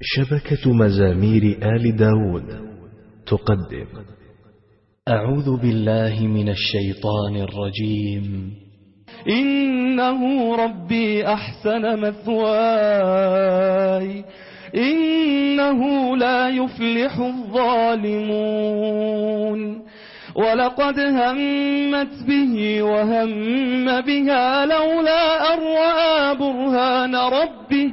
شبكة مزامير آل داود. تقدم. أعوذ بالله من الشيطان الرجيم. إنه ربي أحسن مثواي. إنه لا يفلح الظالمون. ولقد همت به وهم بها لولا أرآ برهان ربه.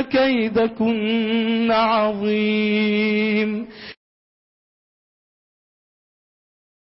كيدكن عظيم.